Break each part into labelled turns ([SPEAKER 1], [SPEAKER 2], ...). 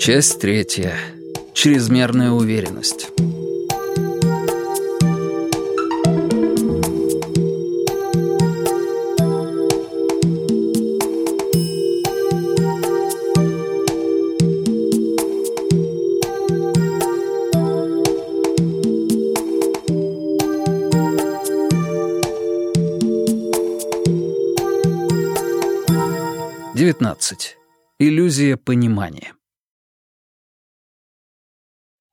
[SPEAKER 1] Часть третья. Чрезмерная уверенность. Девятнадцать. Иллюзия понимания.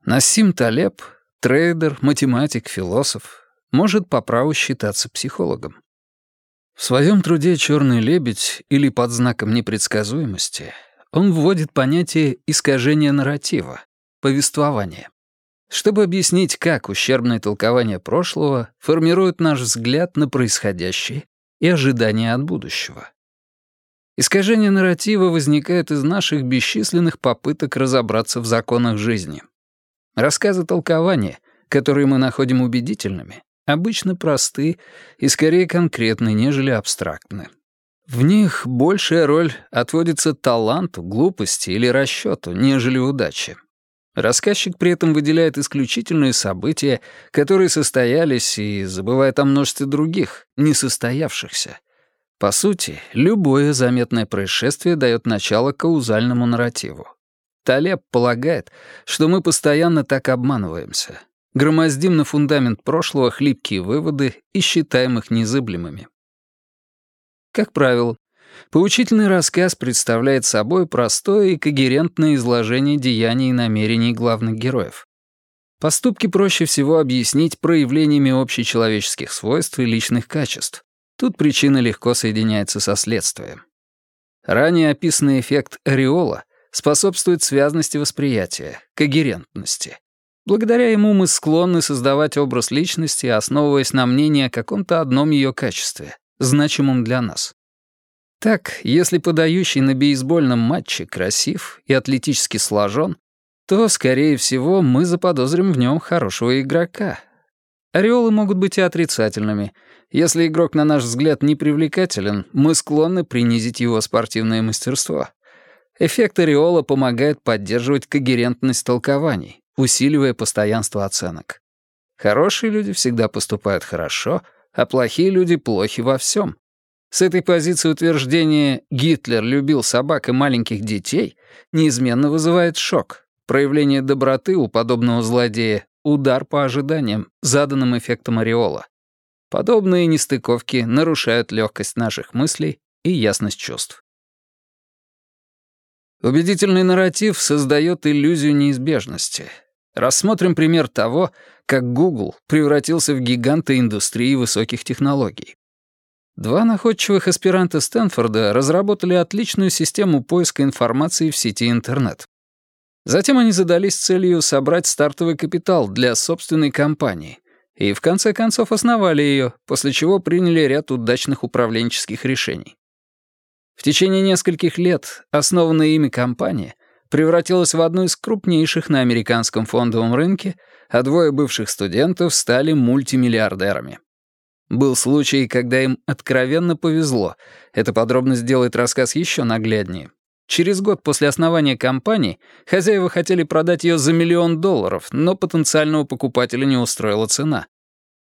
[SPEAKER 1] Насим Талеб, трейдер, математик, философ, может по праву считаться психологом. В своем труде «Черный лебедь» или «Под знаком непредсказуемости» он вводит понятие искажения нарратива, повествования, чтобы объяснить, как ущербное толкование прошлого формирует наш взгляд на происходящее и ожидания от будущего. Искажение нарратива возникает из наших бесчисленных попыток разобраться в законах жизни. Рассказы толкования, которые мы находим убедительными, обычно просты и скорее конкретны, нежели абстрактны. В них большая роль отводится таланту, глупости или расчету, нежели удаче. Рассказчик при этом выделяет исключительные события, которые состоялись, и забывает о множестве других, несостоявшихся, по сути, любое заметное происшествие дает начало каузальному нарративу. Талеб полагает, что мы постоянно так обманываемся, громоздим на фундамент прошлого хлипкие выводы и считаем их незыблемыми. Как правило, поучительный рассказ представляет собой простое и когерентное изложение деяний и намерений главных героев. Поступки проще всего объяснить проявлениями общечеловеческих свойств и личных качеств, Тут причина легко соединяется со следствием. Ранее описанный эффект ореола способствует связности восприятия, когерентности. Благодаря ему мы склонны создавать образ личности, основываясь на мнении о каком-то одном ее качестве, значимом для нас. Так, если подающий на бейсбольном матче красив и атлетически сложен, то, скорее всего, мы заподозрим в нем хорошего игрока. Ореолы могут быть и отрицательными — если игрок, на наш взгляд, не привлекателен, мы склонны принизить его спортивное мастерство. Эффект ореола помогает поддерживать когерентность толкований, усиливая постоянство оценок. Хорошие люди всегда поступают хорошо, а плохие люди плохи во всем. С этой позиции утверждение «Гитлер любил собак и маленьких детей» неизменно вызывает шок. Проявление доброты у подобного злодея — удар по ожиданиям, заданным эффектом ореола. Подобные нестыковки нарушают легкость наших мыслей и ясность чувств. Убедительный нарратив создает иллюзию неизбежности. Рассмотрим пример того, как Google превратился в гиганта индустрии высоких технологий. Два находчивых аспиранта Стэнфорда разработали отличную систему поиска информации в сети интернет. Затем они задались целью собрать стартовый капитал для собственной компании — и в конце концов основали ее, после чего приняли ряд удачных управленческих решений. В течение нескольких лет основанная ими компания превратилась в одну из крупнейших на американском фондовом рынке, а двое бывших студентов стали мультимиллиардерами. Был случай, когда им откровенно повезло. Эта подробность делает рассказ еще нагляднее. Через год после основания компании хозяева хотели продать ее за миллион долларов, но потенциального покупателя не устроила цена.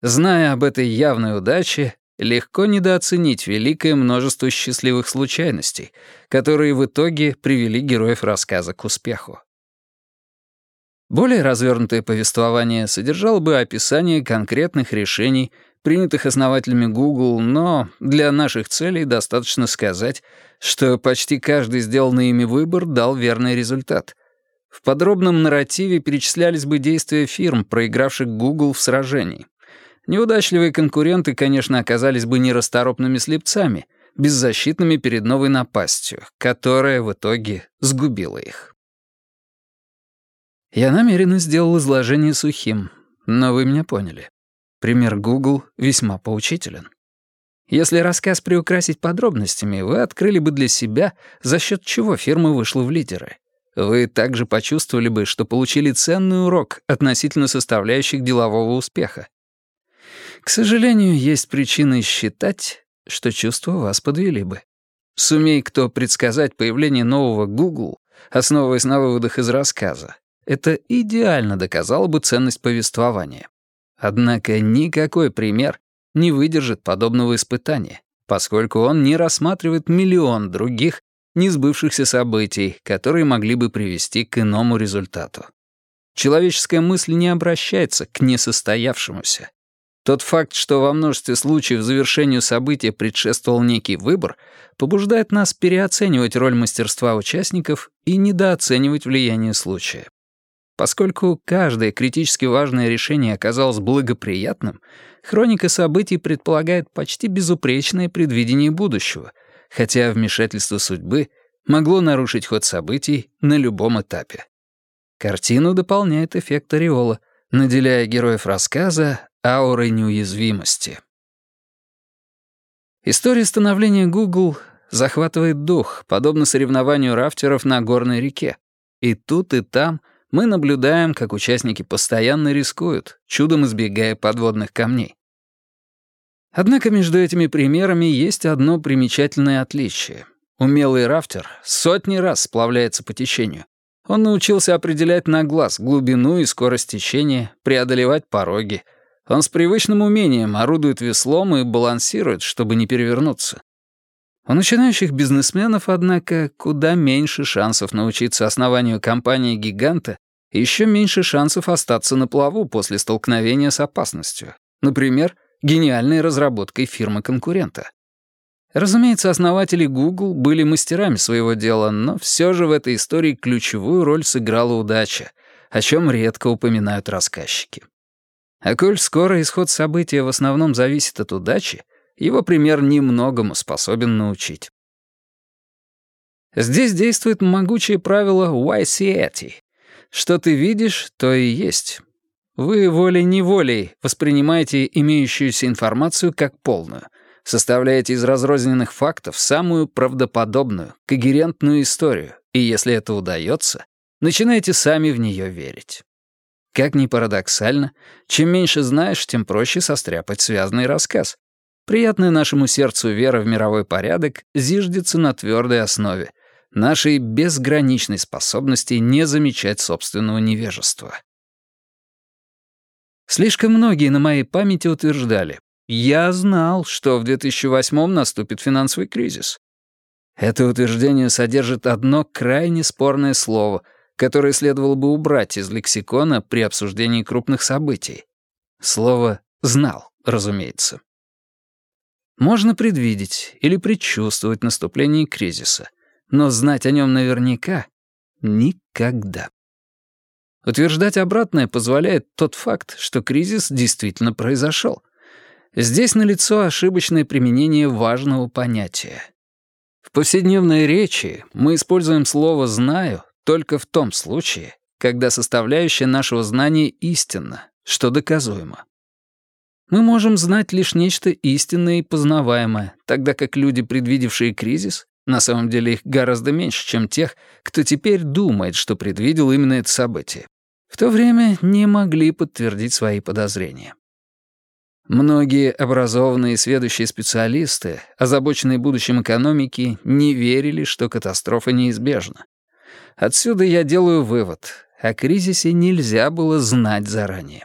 [SPEAKER 1] Зная об этой явной удаче, легко недооценить великое множество счастливых случайностей, которые в итоге привели героев рассказа к успеху. Более развернутое повествование содержало бы описание конкретных решений, принятых основателями Google, но для наших целей достаточно сказать, что почти каждый сделанный ими выбор дал верный результат. В подробном нарративе перечислялись бы действия фирм, проигравших Google в сражении. Неудачливые конкуренты, конечно, оказались бы нерасторопными слепцами, беззащитными перед новой напастью, которая в итоге сгубила их. Я намеренно сделал изложение сухим, но вы меня поняли. Пример Google весьма поучителен. Если рассказ приукрасить подробностями, вы открыли бы для себя, за счет чего фирма вышла в лидеры. Вы также почувствовали бы, что получили ценный урок относительно составляющих делового успеха. К сожалению, есть причины считать, что чувства вас подвели бы. Сумей кто предсказать появление нового Google, основываясь на выводах из рассказа, это идеально доказало бы ценность повествования. Однако никакой пример не выдержит подобного испытания, поскольку он не рассматривает миллион других несбывшихся событий, которые могли бы привести к иному результату. Человеческая мысль не обращается к несостоявшемуся. Тот факт, что во множестве случаев завершению события предшествовал некий выбор, побуждает нас переоценивать роль мастерства участников и недооценивать влияние случая. Поскольку каждое критически важное решение оказалось благоприятным, хроника событий предполагает почти безупречное предвидение будущего, хотя вмешательство судьбы могло нарушить ход событий на любом этапе. Картину дополняет эффект ореола, наделяя героев рассказа аурой неуязвимости. История становления Google захватывает дух, подобно соревнованию рафтеров на горной реке. И тут, и там мы наблюдаем, как участники постоянно рискуют, чудом избегая подводных камней. Однако между этими примерами есть одно примечательное отличие. Умелый рафтер сотни раз сплавляется по течению, он научился определять на глаз глубину и скорость течения, преодолевать пороги. Он с привычным умением орудует веслом и балансирует, чтобы не перевернуться. У начинающих бизнесменов, однако, куда меньше шансов научиться основанию компании-гиганта и еще меньше шансов остаться на плаву после столкновения с опасностью. Например, гениальной разработкой фирмы-конкурента. Разумеется, основатели Google были мастерами своего дела, но все же в этой истории ключевую роль сыграла удача, о чем редко упоминают рассказчики. А коль скоро исход события в основном зависит от удачи, его пример немногому способен научить. Здесь действует могучее правило YCAT. Что ты видишь, то и есть. Вы волей-неволей воспринимаете имеющуюся информацию как полную — составляете из разрозненных фактов самую правдоподобную, когерентную историю, и если это удается, начинаете сами в нее верить. Как ни парадоксально, чем меньше знаешь, тем проще состряпать связанный рассказ. Приятная нашему сердцу вера в мировой порядок зиждется на твердой основе, нашей безграничной способности не замечать собственного невежества. Слишком многие на моей памяти утверждали, я знал, что в 2008 наступит финансовый кризис. Это утверждение содержит одно крайне спорное слово, которое следовало бы убрать из лексикона при обсуждении крупных событий. Слово «знал», разумеется. Можно предвидеть или предчувствовать наступление кризиса, но знать о нем наверняка — никогда. Утверждать обратное позволяет тот факт, что кризис действительно произошел — Здесь налицо ошибочное применение важного понятия. В повседневной речи мы используем слово «знаю» только в том случае, когда составляющая нашего знания истинна, что доказуемо. Мы можем знать лишь нечто истинное и познаваемое, тогда как люди, предвидевшие кризис, на самом деле их гораздо меньше, чем тех, кто теперь думает, что предвидел именно это событие. В то время не могли подтвердить свои подозрения. Многие образованные и сведущие специалисты, озабоченные будущим экономики, не верили, что катастрофа неизбежна. Отсюда я делаю вывод. О кризисе нельзя было знать заранее.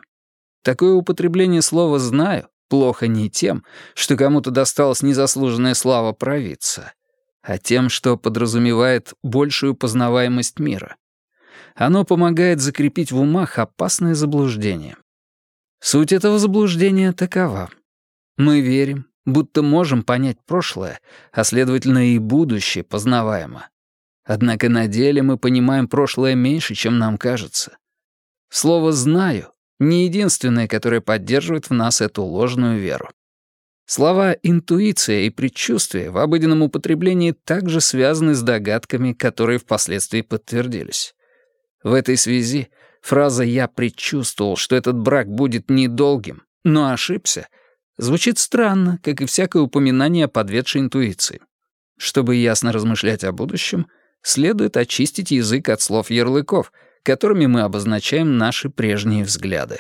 [SPEAKER 1] Такое употребление слова «знаю» плохо не тем, что кому-то досталась незаслуженная слава провидца, а тем, что подразумевает большую познаваемость мира. Оно помогает закрепить в умах опасное заблуждение. Суть этого заблуждения такова. Мы верим, будто можем понять прошлое, а следовательно и будущее познаваемо. Однако на деле мы понимаем прошлое меньше, чем нам кажется. Слово «знаю» — не единственное, которое поддерживает в нас эту ложную веру. Слова «интуиция» и «предчувствие» в обыденном употреблении также связаны с догадками, которые впоследствии подтвердились. В этой связи Фраза «я предчувствовал, что этот брак будет недолгим, но ошибся» звучит странно, как и всякое упоминание о подведшей интуиции. Чтобы ясно размышлять о будущем, следует очистить язык от слов ярлыков, которыми мы обозначаем наши прежние взгляды.